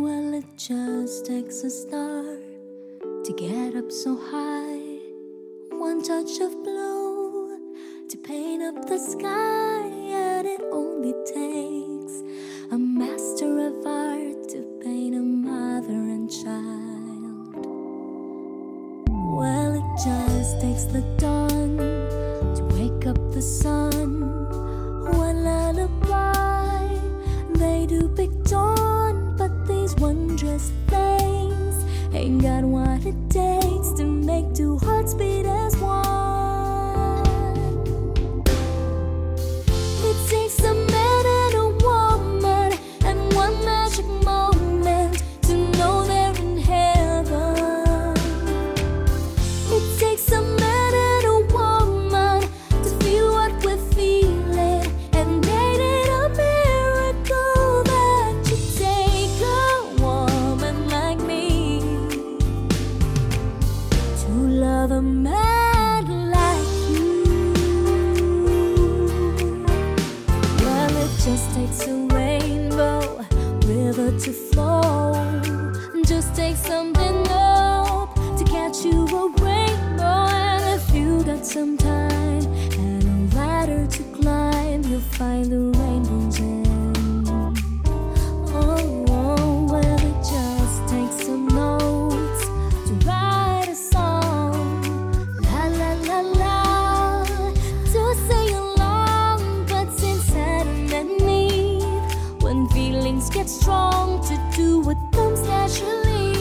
Well, it just takes a star to get up so high. One touch of blue to paint up the sky, and it only takes a master of art to paint a mother and child. Well, it just takes the dawn to wake up the sun. One lullaby. like something up to catch you away. And if you got some time and a ladder to climb, you'll find the rainbow's end. Oh, oh well, it just takes some notes to write a song. La la la la, to sing along. But since Adam and Eve, when feelings get strong, to do what comes naturally.